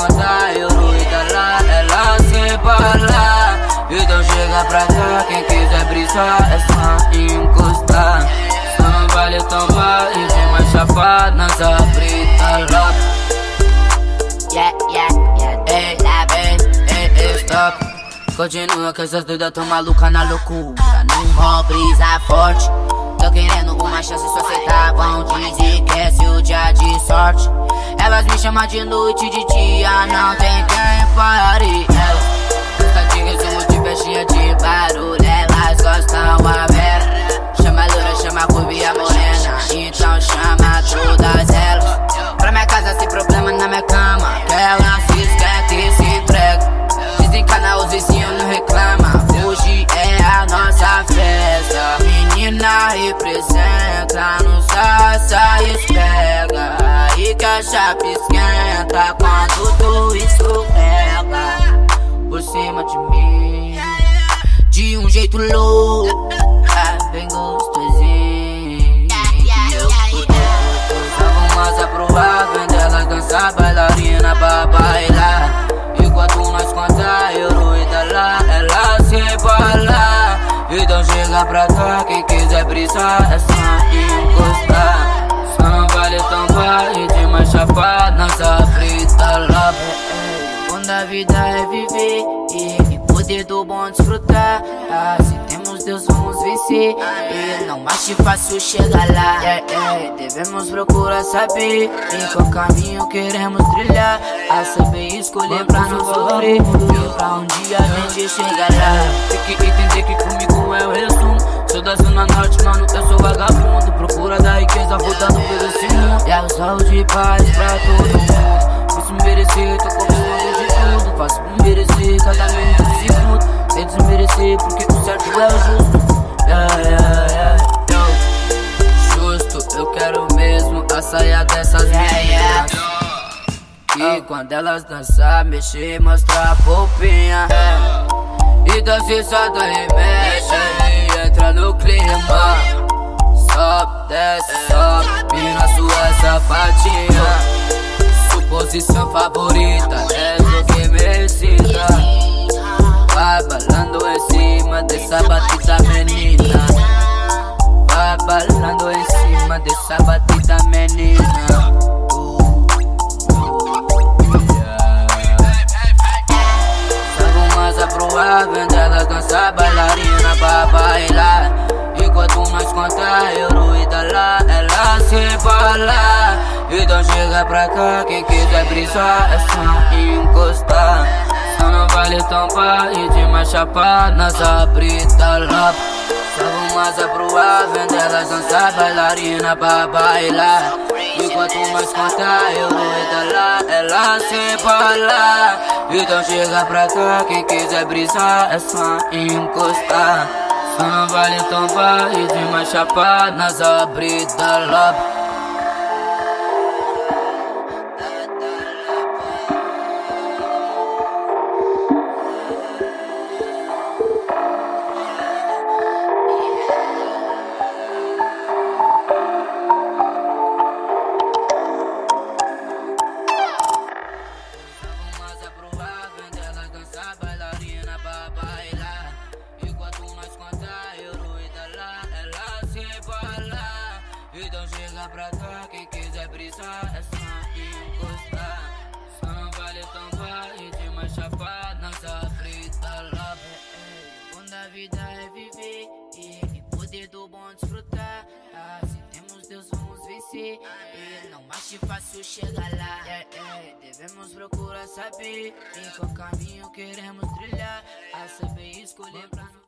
conta euro e tá lá, ela se bala. Então chega pra cá, quem quiser brisar é só encostar. Só não vale tombar e tem mais chapado nas brita lá. Yeah, yeah, yeah, Ei, ei, ei, stop. Continua que essas doidas tão maluca na loucura. Mó brisa forte. Tô querendo uma chance, só aceitavam dizer que é seu dia de sorte. Elas me chamam de noite, de dia, não tem quem pare. Elas gostam de resumo de festinha de barulho. Elas gostam representa, nos aça e pega. Aí que a chapa esquenta quando tu escorrega por cima de mim. De um jeito louco, é bem gostosinho. Usavam massa pro ar, vendo elas dançar, bailarina pra chega pra cá, quem quiser brisar é só encostar. Só não vale tombar e tem mais chapado nessa frita lá. Quando a vida é viver e poder do bom desfrutar. Ah, se temos Deus, vamos vencer. E não ache fácil chegar lá. Yeah, yeah. Devemos procurar saber em qual caminho queremos trilhar. A saber escolher pra não sofrer. E pra um dia a gente chegar lá. Da zona norte, mano, eu sou vagabundo. Procura da riqueza, rodando pelo esse mundo. E a saúde e paz pra todo mundo. Posso merecer, tô comendo de tudo. Faço por merecer cada minuto de segundo. Sem desmerecer, porque o certo é o justo. Yeah, yeah, yeah. Yo. Justo, eu quero mesmo a saia dessas yeah. E quando elas dançar, mexer, mostrar a polpinha. E dança solta e mexe e entra no clima. Sobe, desce, sobe na sua safadinha. Suposição favorita é o que me excita. Vai balando em cima dessa batida menina. Vai balando em cima dessa batida menina. Bala. Então chega pra cá, quem quiser brisar é só encostar. Só não vale tampar e de mais chapado nas brita lá. Salvo massa pro ar, vendo elas dançar bailarina pra bailar. Enquanto nós conta euro e tá lá, ela se bala. Então chega pra cá, quem quiser brisar é só encostar. Só não vale tombar e de mais chapado nas brita lá. Então chega pra cá, quem quiser brisar é só encostar. Só não vale tombar e de mais chapado nessa frita lá. Quando a vida é viver e poder do bom desfrutar. Ah, se temos Deus, vamos vencer. E não ache fácil chegar lá. Devemos procurar saber em qual caminho queremos trilhar. A saber escolher pra não